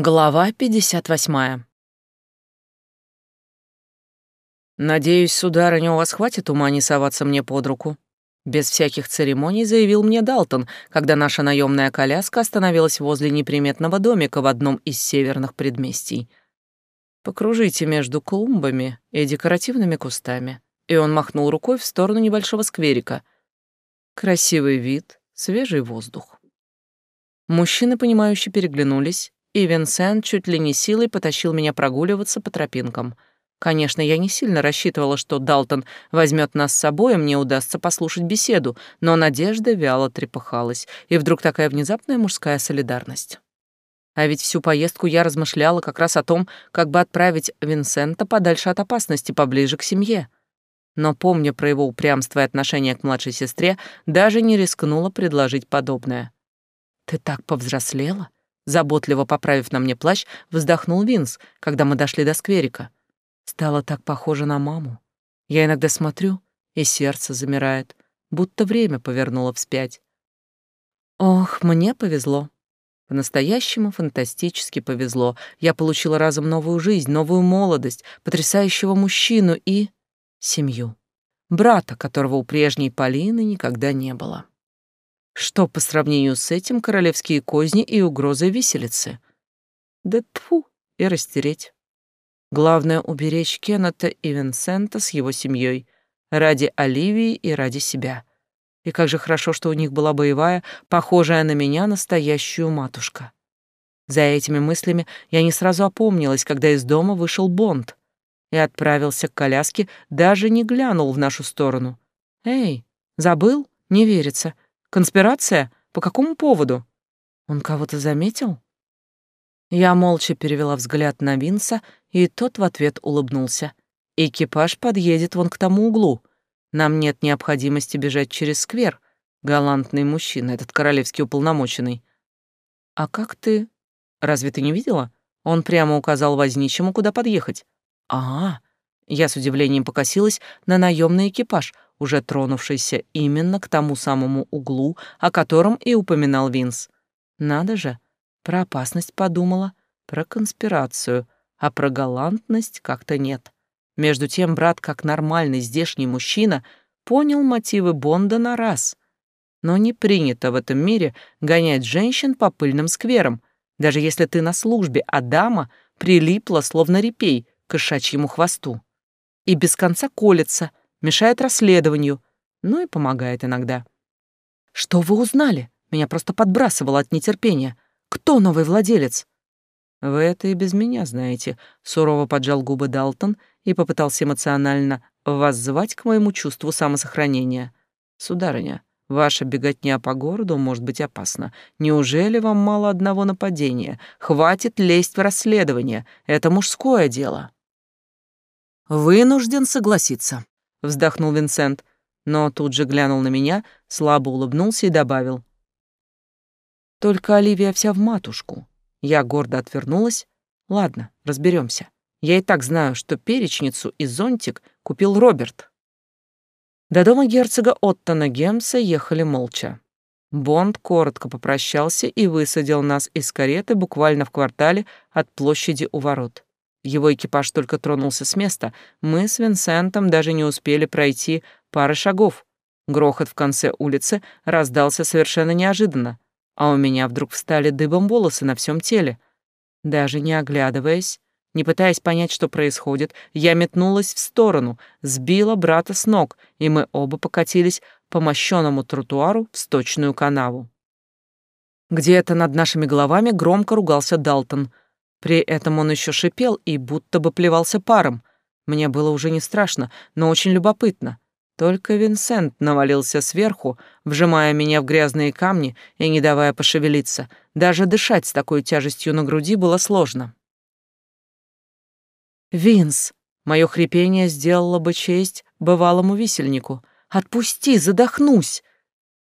Глава 58. «Надеюсь, сударыня, у вас хватит ума не соваться мне под руку?» Без всяких церемоний заявил мне Далтон, когда наша наемная коляска остановилась возле неприметного домика в одном из северных предместий. «Покружите между клумбами и декоративными кустами». И он махнул рукой в сторону небольшого скверика. Красивый вид, свежий воздух. Мужчины, понимающе переглянулись, и Винсент чуть ли не силой потащил меня прогуливаться по тропинкам. Конечно, я не сильно рассчитывала, что Далтон возьмет нас с собой, и мне удастся послушать беседу, но надежда вяло трепыхалась, и вдруг такая внезапная мужская солидарность. А ведь всю поездку я размышляла как раз о том, как бы отправить Винсента подальше от опасности, поближе к семье. Но, помня про его упрямство и отношение к младшей сестре, даже не рискнула предложить подобное. «Ты так повзрослела?» Заботливо поправив на мне плащ, вздохнул Винс, когда мы дошли до скверика. Стало так похоже на маму. Я иногда смотрю, и сердце замирает, будто время повернуло вспять. Ох, мне повезло. По-настоящему фантастически повезло. Я получила разом новую жизнь, новую молодость, потрясающего мужчину и... семью. Брата, которого у прежней Полины никогда не было. Что по сравнению с этим королевские козни и угрозы виселицы? Да тфу, и растереть. Главное — уберечь Кеннета и Винсента с его семьей ради Оливии и ради себя. И как же хорошо, что у них была боевая, похожая на меня, настоящую матушка. За этими мыслями я не сразу опомнилась, когда из дома вышел Бонд и отправился к коляске, даже не глянул в нашу сторону. «Эй, забыл? Не верится. Конспирация? По какому поводу? Он кого-то заметил? Я молча перевела взгляд на Винса, и тот в ответ улыбнулся. Экипаж подъедет вон к тому углу. Нам нет необходимости бежать через сквер. Галантный мужчина, этот королевский уполномоченный. А как ты? Разве ты не видела? Он прямо указал возничему, куда подъехать. А, я с удивлением покосилась на наемный экипаж — уже тронувшийся именно к тому самому углу, о котором и упоминал Винс. Надо же, про опасность подумала, про конспирацию, а про галантность как-то нет. Между тем брат, как нормальный здешний мужчина, понял мотивы Бонда на раз. Но не принято в этом мире гонять женщин по пыльным скверам, даже если ты на службе, а дама прилипла, словно репей, к кошачьему хвосту. И без конца колется, мешает расследованию, ну и помогает иногда. «Что вы узнали?» Меня просто подбрасывало от нетерпения. «Кто новый владелец?» «Вы это и без меня знаете», — сурово поджал губы Далтон и попытался эмоционально воззвать к моему чувству самосохранения. «Сударыня, ваша беготня по городу может быть опасна. Неужели вам мало одного нападения? Хватит лезть в расследование. Это мужское дело». «Вынужден согласиться вздохнул Винсент, но тут же глянул на меня, слабо улыбнулся и добавил. Только Оливия вся в матушку. Я гордо отвернулась. Ладно, разберемся. Я и так знаю, что перечницу и зонтик купил Роберт. До дома герцога Оттона Гемса ехали молча. Бонд коротко попрощался и высадил нас из кареты буквально в квартале от площади у ворот. Его экипаж только тронулся с места. Мы с Винсентом даже не успели пройти пары шагов. Грохот в конце улицы раздался совершенно неожиданно, а у меня вдруг встали дыбом волосы на всем теле. Даже не оглядываясь, не пытаясь понять, что происходит, я метнулась в сторону, сбила брата с ног, и мы оба покатились по мощенному тротуару в сточную канаву. Где-то над нашими головами громко ругался Далтон — при этом он еще шипел и будто бы плевался паром. Мне было уже не страшно, но очень любопытно. Только Винсент навалился сверху, вжимая меня в грязные камни и не давая пошевелиться. Даже дышать с такой тяжестью на груди было сложно. «Винс!» — мое хрипение сделало бы честь бывалому висельнику. «Отпусти, задохнусь!»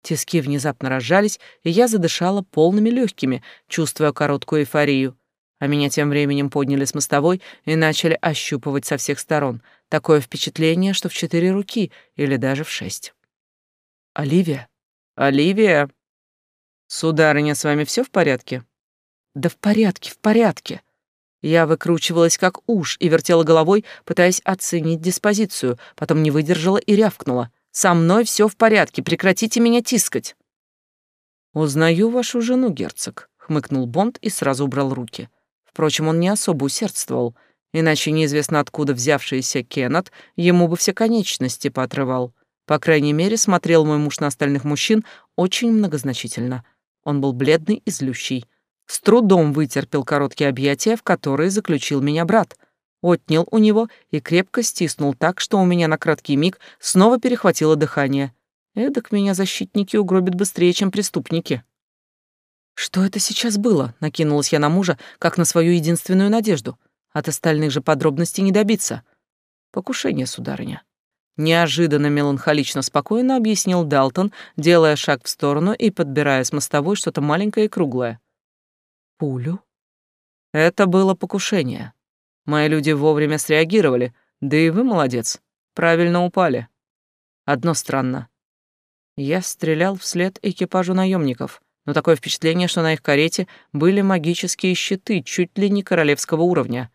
Тиски внезапно разжались, и я задышала полными легкими, чувствуя короткую эйфорию. А меня тем временем подняли с мостовой и начали ощупывать со всех сторон. Такое впечатление, что в четыре руки или даже в шесть. «Оливия? Оливия? Сударыня, с вами все в порядке?» Да в порядке, в порядке. Я выкручивалась как уж и вертела головой, пытаясь оценить диспозицию, потом не выдержала и рявкнула. «Со мной все в порядке, прекратите меня тискать!» «Узнаю вашу жену, герцог», — хмыкнул Бонд и сразу убрал руки. Впрочем, он не особо усердствовал, иначе неизвестно откуда взявшийся Кеннет ему бы все конечности поотрывал. По крайней мере, смотрел мой муж на остальных мужчин очень многозначительно. Он был бледный и злющий. С трудом вытерпел короткие объятия, в которые заключил меня брат. Отнял у него и крепко стиснул так, что у меня на краткий миг снова перехватило дыхание. Эдак меня защитники угробят быстрее, чем преступники. Что это сейчас было? Накинулась я на мужа, как на свою единственную надежду. От остальных же подробностей не добиться. Покушение, сударыня. Неожиданно меланхолично спокойно объяснил Далтон, делая шаг в сторону и подбирая с мостовой что-то маленькое и круглое. Пулю? Это было покушение. Мои люди вовремя среагировали, да и вы молодец, правильно упали. Одно странно. Я стрелял вслед экипажу наемников, но такое впечатление, что на их карете были магические щиты чуть ли не королевского уровня.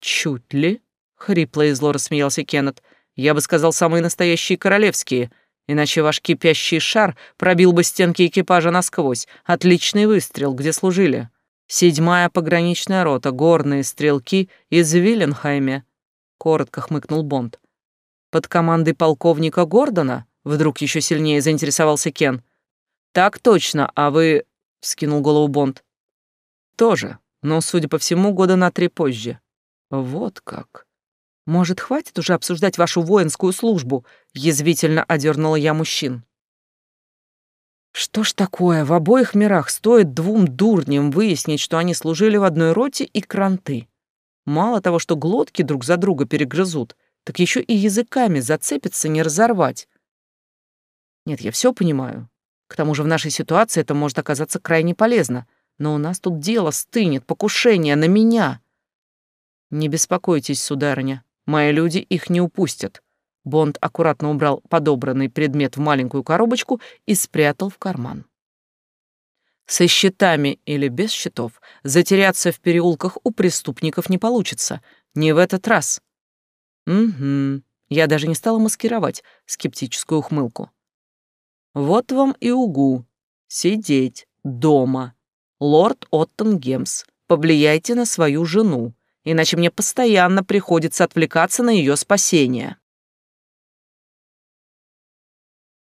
«Чуть ли?» — хрипло и зло рассмеялся Кеннет. «Я бы сказал, самые настоящие королевские, иначе ваш кипящий шар пробил бы стенки экипажа насквозь. Отличный выстрел, где служили». Седьмая пограничная рота, горные стрелки из Виленхайме, коротко хмыкнул Бонд. Под командой полковника Гордона вдруг еще сильнее заинтересовался Кен. Так точно, а вы... вскинул голову Бонд. Тоже, но, судя по всему, года на три позже. Вот как. Может, хватит уже обсуждать вашу воинскую службу? Язвительно одернула я мужчин. Что ж такое, в обоих мирах стоит двум дурням выяснить, что они служили в одной роте и кранты. Мало того, что глотки друг за друга перегрызут, так еще и языками зацепиться не разорвать. Нет, я все понимаю. К тому же в нашей ситуации это может оказаться крайне полезно. Но у нас тут дело стынет, покушение на меня. Не беспокойтесь, сударыня, мои люди их не упустят. Бонд аккуратно убрал подобранный предмет в маленькую коробочку и спрятал в карман. Со счетами или без счетов затеряться в переулках у преступников не получится. Не в этот раз. Угу. Я даже не стала маскировать скептическую ухмылку. Вот вам и угу. Сидеть дома. Лорд Оттенгемс, повлияйте на свою жену, иначе мне постоянно приходится отвлекаться на ее спасение.